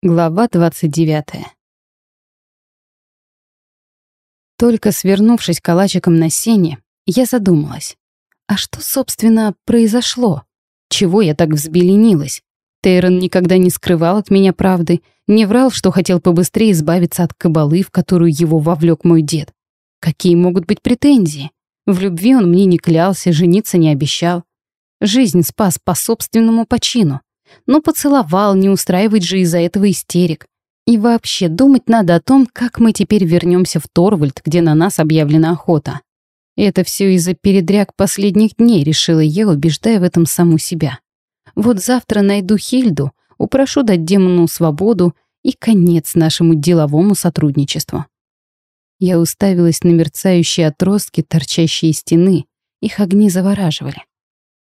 Глава 29. Только свернувшись калачиком на сене, я задумалась. А что, собственно, произошло? Чего я так взбеленилась? Тейрон никогда не скрывал от меня правды, не врал, что хотел побыстрее избавиться от кабалы, в которую его вовлек мой дед. Какие могут быть претензии? В любви он мне не клялся, жениться не обещал. Жизнь спас по собственному почину. Но поцеловал, не устраивать же из-за этого истерик. И вообще, думать надо о том, как мы теперь вернемся в Торвальд, где на нас объявлена охота. Это все из-за передряг последних дней, решила я, убеждая в этом саму себя. Вот завтра найду Хильду, упрошу дать демону свободу и конец нашему деловому сотрудничеству. Я уставилась на мерцающие отростки, торчащие из стены. Их огни завораживали.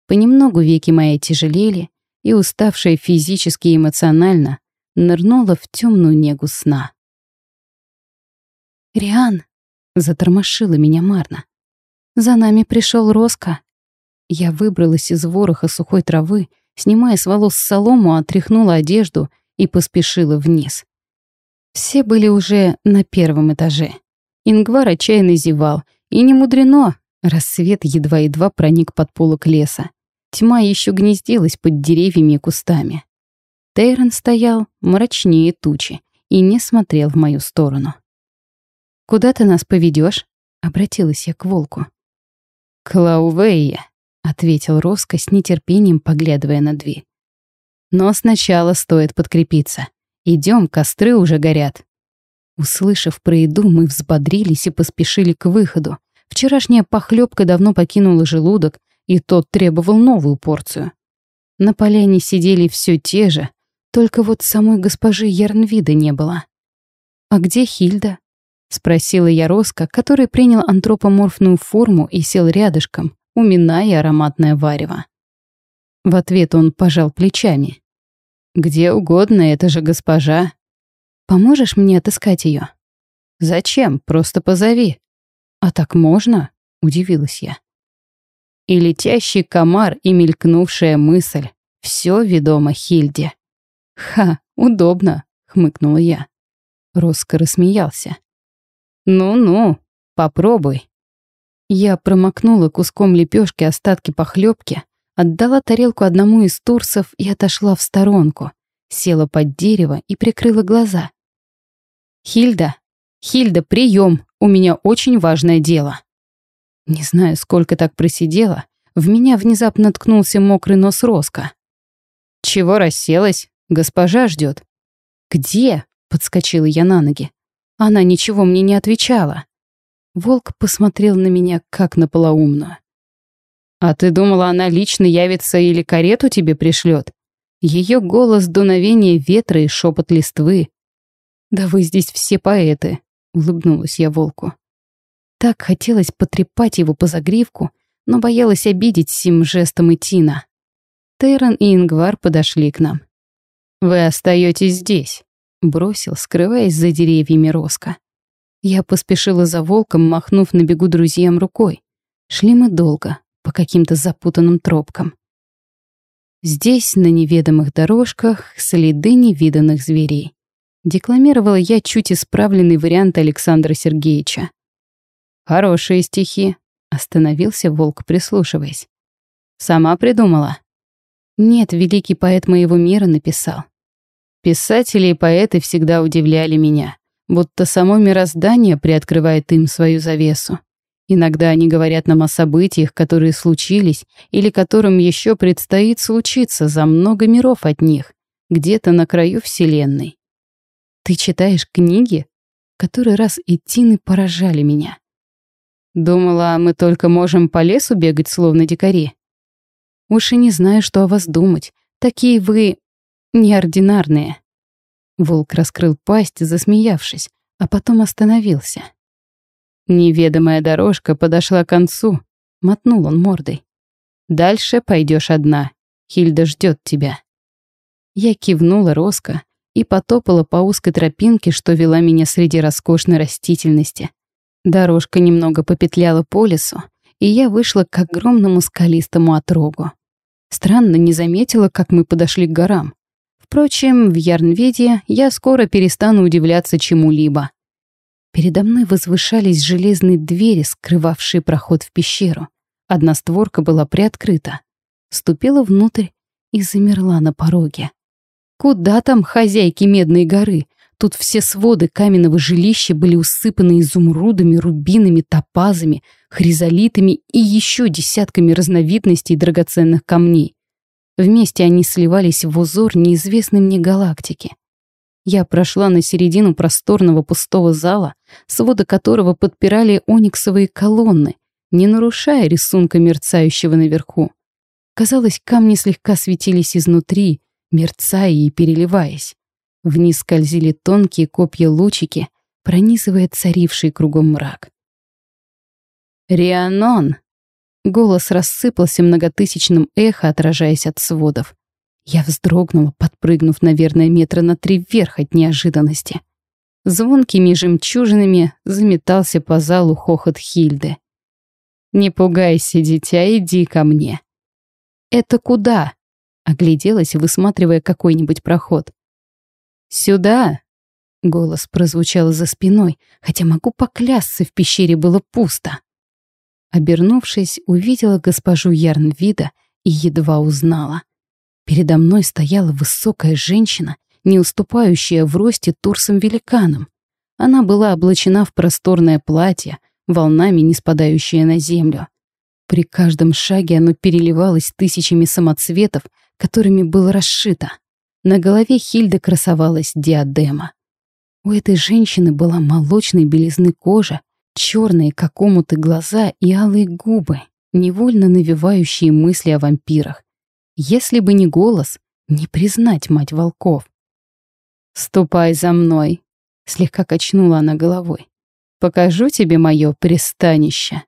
Понемногу веки мои тяжелели, и, уставшая физически и эмоционально, нырнула в темную негу сна. «Риан!» — затормошила меня Марна. «За нами пришел Роско». Я выбралась из вороха сухой травы, снимая с волос солому, отряхнула одежду и поспешила вниз. Все были уже на первом этаже. Ингвар отчаянно зевал, и не мудрено, рассвет едва-едва проник под полок леса. Тьма еще гнездилась под деревьями и кустами. Тейрон стоял мрачнее тучи и не смотрел в мою сторону. «Куда ты нас поведешь? обратилась я к волку. «К Лаувее», — ответил Роско с нетерпением, поглядывая на дверь. «Но сначала стоит подкрепиться. Идем, костры уже горят». Услышав про еду, мы взбодрились и поспешили к выходу. Вчерашняя похлебка давно покинула желудок, и тот требовал новую порцию. На поляне сидели все те же, только вот самой госпожи Ярнвида не было. «А где Хильда?» — спросила я Роско, который принял антропоморфную форму и сел рядышком, уминая ароматное варево. В ответ он пожал плечами. «Где угодно, это же госпожа. Поможешь мне отыскать ее? «Зачем? Просто позови». «А так можно?» — удивилась я и летящий комар, и мелькнувшая мысль. Все ведомо Хильде. «Ха, удобно», — хмыкнула я. Роско рассмеялся. «Ну-ну, попробуй». Я промокнула куском лепешки остатки похлебки, отдала тарелку одному из турсов и отошла в сторонку, села под дерево и прикрыла глаза. «Хильда, Хильда, прием, у меня очень важное дело». Не знаю, сколько так просидела, в меня внезапно ткнулся мокрый нос Роско. «Чего расселась? Госпожа ждет. «Где?» — подскочила я на ноги. Она ничего мне не отвечала. Волк посмотрел на меня, как на полоумную. «А ты думала, она лично явится или карету тебе пришлет? Ее голос, дуновение ветра и шепот листвы. «Да вы здесь все поэты», — улыбнулась я волку. Так хотелось потрепать его по загривку, но боялась обидеть сим жестом и Тина. Тейрон и Ингвар подошли к нам. «Вы остаетесь здесь», — бросил, скрываясь за деревьями Роска. Я поспешила за волком, махнув на бегу друзьям рукой. Шли мы долго, по каким-то запутанным тропкам. Здесь, на неведомых дорожках, следы невиданных зверей. Декламировала я чуть исправленный вариант Александра Сергеевича. «Хорошие стихи», — остановился волк, прислушиваясь. «Сама придумала?» «Нет, великий поэт моего мира написал». Писатели и поэты всегда удивляли меня, будто само мироздание приоткрывает им свою завесу. Иногда они говорят нам о событиях, которые случились или которым еще предстоит случиться за много миров от них, где-то на краю Вселенной. Ты читаешь книги? Который раз и тины поражали меня. Думала, мы только можем по лесу бегать, словно дикари. Уж и не знаю, что о вас думать. Такие вы... неординарные. Волк раскрыл пасть, засмеявшись, а потом остановился. Неведомая дорожка подошла к концу. Мотнул он мордой. Дальше пойдешь одна. Хильда ждет тебя. Я кивнула Роско и потопала по узкой тропинке, что вела меня среди роскошной растительности. Дорожка немного попетляла по лесу, и я вышла к огромному скалистому отрогу. Странно, не заметила, как мы подошли к горам. Впрочем, в Ярнведе я скоро перестану удивляться чему-либо. Передо мной возвышались железные двери, скрывавшие проход в пещеру. Одна створка была приоткрыта. Ступила внутрь и замерла на пороге. Куда там хозяйки Медной горы? Тут все своды каменного жилища были усыпаны изумрудами, рубинами, топазами, хризолитами и еще десятками разновидностей драгоценных камней. Вместе они сливались в узор неизвестной мне галактики. Я прошла на середину просторного пустого зала, своды которого подпирали ониксовые колонны, не нарушая рисунка мерцающего наверху. Казалось, камни слегка светились изнутри, мерцая и переливаясь. Вниз скользили тонкие копья-лучики, пронизывая царивший кругом мрак. «Рианон!» Голос рассыпался многотысячным эхо, отражаясь от сводов. Я вздрогнула, подпрыгнув, наверное, метра на три вверх от неожиданности. Звонкими жемчужинами заметался по залу хохот Хильды. «Не пугайся, дитя, иди ко мне». «Это куда?» Огляделась, высматривая какой-нибудь проход. «Сюда!» Голос прозвучал за спиной, хотя могу поклясться, в пещере было пусто. Обернувшись, увидела госпожу Ярнвида и едва узнала. Передо мной стояла высокая женщина, не уступающая в росте турсам-великанам. Она была облачена в просторное платье, волнами не спадающее на землю. При каждом шаге оно переливалось тысячами самоцветов, которыми было расшито. На голове Хильды красовалась диадема. У этой женщины была молочной белизны кожа, черные, как омуты, глаза и алые губы, невольно навевающие мысли о вампирах. Если бы не голос, не признать мать волков. «Ступай за мной», — слегка качнула она головой. «Покажу тебе мое пристанище».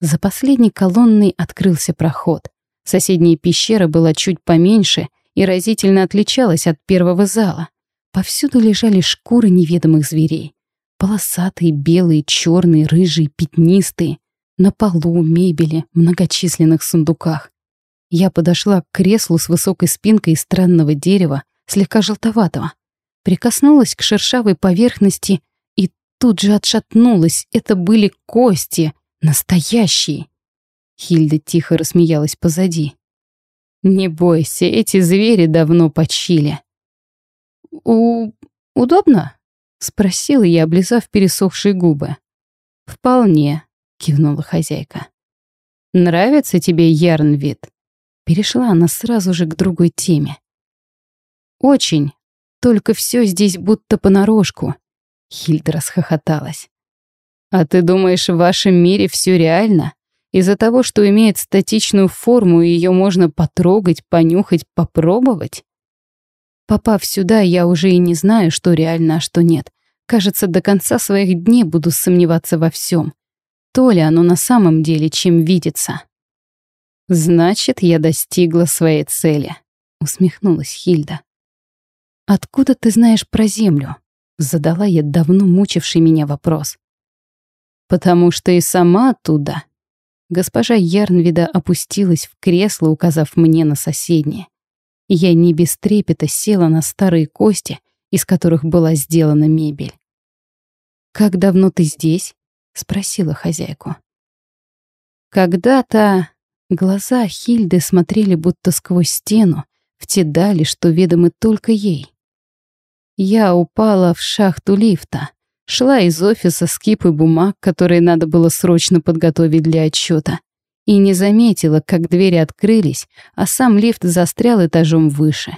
За последней колонной открылся проход. Соседняя пещера была чуть поменьше — и разительно отличалась от первого зала. Повсюду лежали шкуры неведомых зверей. Полосатые, белые, черные, рыжие, пятнистые. На полу, мебели, многочисленных сундуках. Я подошла к креслу с высокой спинкой из странного дерева, слегка желтоватого. Прикоснулась к шершавой поверхности и тут же отшатнулась. Это были кости, настоящие. Хильда тихо рассмеялась позади. Не бойся, эти звери давно почили. У... удобно? Спросила я, облизав пересохшие губы. Вполне, кивнула хозяйка. Нравится тебе Ярнвид? Перешла она сразу же к другой теме. Очень. Только все здесь будто понарошку. Хильда расхохоталась. А ты думаешь, в вашем мире все реально? Из-за того, что имеет статичную форму, ее можно потрогать, понюхать, попробовать? Попав сюда, я уже и не знаю, что реально, а что нет. Кажется, до конца своих дней буду сомневаться во всем. То ли оно на самом деле, чем видится. «Значит, я достигла своей цели», — усмехнулась Хильда. «Откуда ты знаешь про Землю?» — задала я давно мучивший меня вопрос. «Потому что и сама оттуда», Госпожа Ярнвида опустилась в кресло, указав мне на соседнее. Я не без трепета села на старые кости, из которых была сделана мебель. «Как давно ты здесь?» — спросила хозяйку. Когда-то глаза Хильды смотрели будто сквозь стену, в те дали, что ведомы только ей. Я упала в шахту лифта, Шла из офиса с кипой бумаг, которые надо было срочно подготовить для отчета, и не заметила, как двери открылись, а сам лифт застрял этажом выше.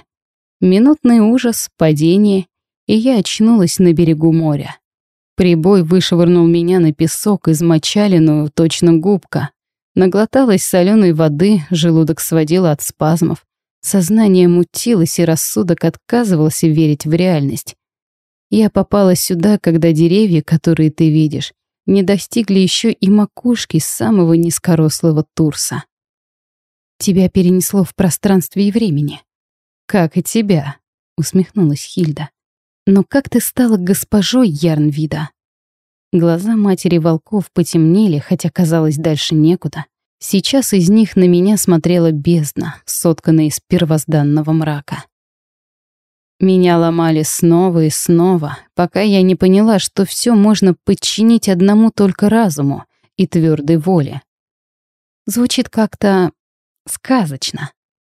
Минутный ужас, падение, и я очнулась на берегу моря. Прибой вышвырнул меня на песок, измочаленную, точно губка. Наглоталась соленой воды, желудок сводила от спазмов. Сознание мутилось, и рассудок отказывался верить в реальность. Я попала сюда, когда деревья, которые ты видишь, не достигли еще и макушки самого низкорослого Турса. Тебя перенесло в пространстве и времени. Как и тебя, усмехнулась Хильда. Но как ты стала госпожой Ярнвида? Глаза матери волков потемнели, хотя казалось дальше некуда. Сейчас из них на меня смотрела бездна, сотканная из первозданного мрака. Меня ломали снова и снова, пока я не поняла, что все можно подчинить одному только разуму и твердой воле. Звучит как-то сказочно.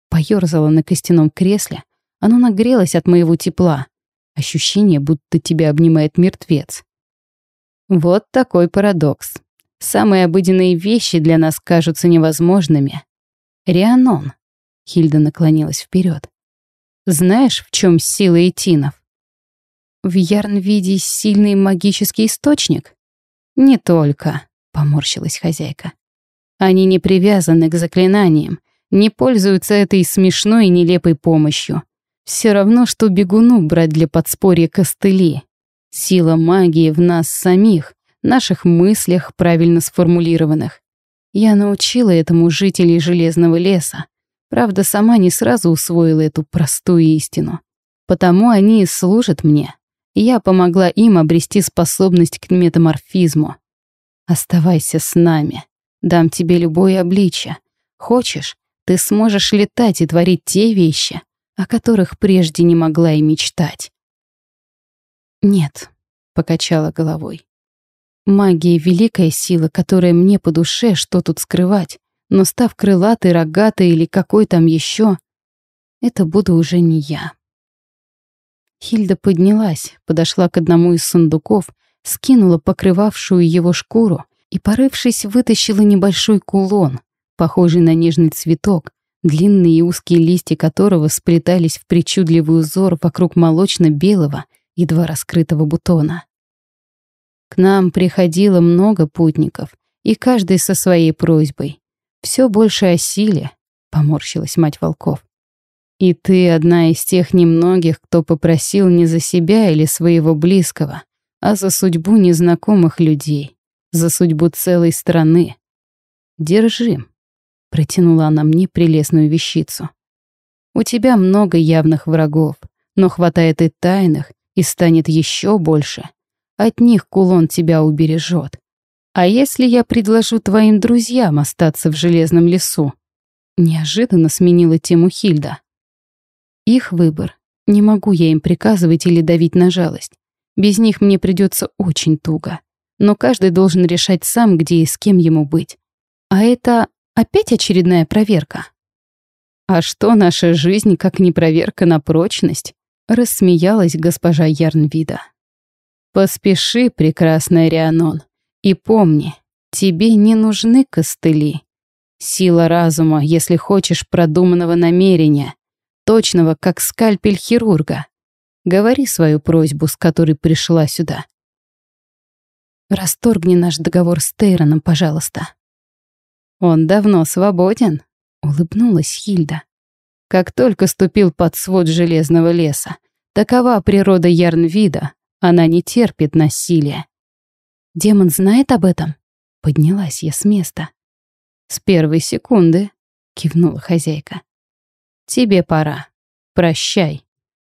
Поёрзала на костяном кресле, оно нагрелось от моего тепла. Ощущение, будто тебя обнимает мертвец. Вот такой парадокс. Самые обыденные вещи для нас кажутся невозможными. Рианон. Хильда наклонилась вперед. Знаешь, в чем сила этинов? В Ярнвиде сильный магический источник? Не только, поморщилась хозяйка. Они не привязаны к заклинаниям, не пользуются этой смешной и нелепой помощью. Все равно, что бегуну брать для подспорья костыли. Сила магии в нас самих, наших мыслях, правильно сформулированных. Я научила этому жителей Железного леса. Правда, сама не сразу усвоила эту простую истину. Потому они и служат мне. Я помогла им обрести способность к метаморфизму. Оставайся с нами. Дам тебе любое обличье. Хочешь, ты сможешь летать и творить те вещи, о которых прежде не могла и мечтать. «Нет», — покачала головой. «Магия — великая сила, которая мне по душе, что тут скрывать, но став крылатой, рогатой или какой там еще, это буду уже не я». Хильда поднялась, подошла к одному из сундуков, скинула покрывавшую его шкуру и, порывшись, вытащила небольшой кулон, похожий на нежный цветок, длинные и узкие листья которого сплетались в причудливый узор вокруг молочно-белого, едва раскрытого бутона. К нам приходило много путников, и каждый со своей просьбой. Все больше о силе, поморщилась мать волков. И ты одна из тех немногих, кто попросил не за себя или своего близкого, а за судьбу незнакомых людей, за судьбу целой страны. Держи. Протянула она мне прелестную вещицу. У тебя много явных врагов, но хватает и тайных, и станет еще больше. От них кулон тебя убережет. А если я предложу твоим друзьям остаться в железном лесу? Неожиданно сменила тему Хильда. Их выбор. Не могу я им приказывать или давить на жалость. Без них мне придется очень туго. Но каждый должен решать сам, где и с кем ему быть. А это Опять очередная проверка. А что наша жизнь, как не проверка на прочность? Рассмеялась госпожа Ярнвида. Поспеши, прекрасная Рианон, и помни, тебе не нужны костыли. Сила разума, если хочешь продуманного намерения, точного, как скальпель хирурга. Говори свою просьбу, с которой пришла сюда. Расторгни наш договор с Тейроном, пожалуйста. «Он давно свободен», — улыбнулась Хильда. Как только ступил под свод железного леса, такова природа Ярнвида, она не терпит насилия. «Демон знает об этом?» Поднялась я с места. «С первой секунды», — кивнула хозяйка. «Тебе пора. Прощай.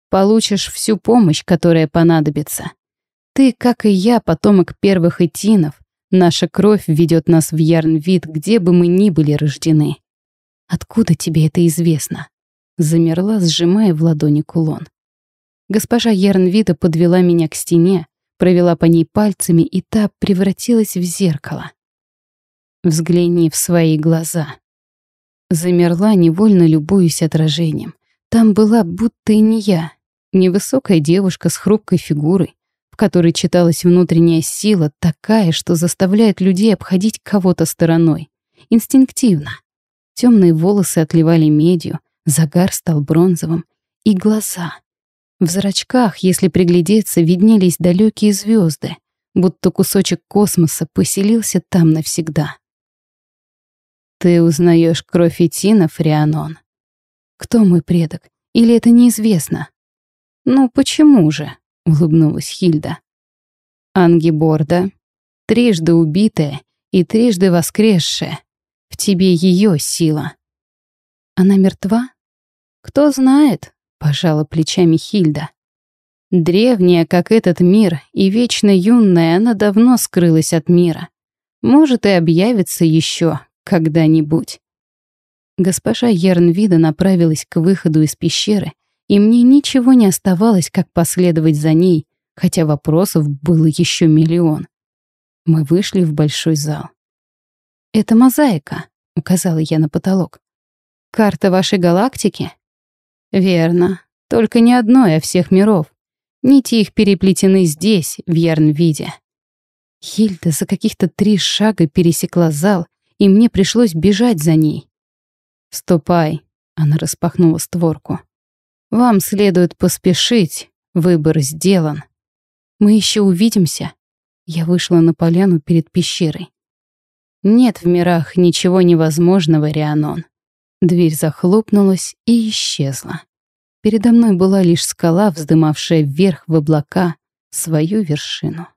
Получишь всю помощь, которая понадобится. Ты, как и я, потомок первых этинов, Наша кровь ведет нас в Ярнвид, где бы мы ни были рождены. Откуда тебе это известно? Замерла, сжимая в ладони кулон. Госпожа Ярнвида подвела меня к стене, провела по ней пальцами, и та превратилась в зеркало. Взгляни в свои глаза. Замерла, невольно любуясь отражением. Там была будто и не я. Невысокая девушка с хрупкой фигурой, в которой читалась внутренняя сила, такая, что заставляет людей обходить кого-то стороной. Инстинктивно. Темные волосы отливали медью, загар стал бронзовым. И глаза. В зрачках, если приглядеться, виднелись далекие звезды, будто кусочек космоса поселился там навсегда. «Ты узнаешь кровь Этинов, Рианон?» «Кто мой предок? Или это неизвестно?» «Ну, почему же?» улыбнулась Хильда. Ангиборда, трижды убитая и трижды воскресшая. В тебе ее сила. Она мертва? Кто знает, пожала плечами Хильда. Древняя, как этот мир, и вечно юная, она давно скрылась от мира. Может, и объявится еще когда-нибудь. Госпожа Ернвида направилась к выходу из пещеры и мне ничего не оставалось, как последовать за ней, хотя вопросов было еще миллион. Мы вышли в большой зал. «Это мозаика», — указала я на потолок. «Карта вашей галактики?» «Верно. Только не одной, а всех миров. Нити их переплетены здесь, в Ярнвиде». Хильда за каких-то три шага пересекла зал, и мне пришлось бежать за ней. «Ступай», — она распахнула створку. «Вам следует поспешить, выбор сделан. Мы еще увидимся». Я вышла на поляну перед пещерой. Нет в мирах ничего невозможного, Рианон. Дверь захлопнулась и исчезла. Передо мной была лишь скала, вздымавшая вверх в облака свою вершину.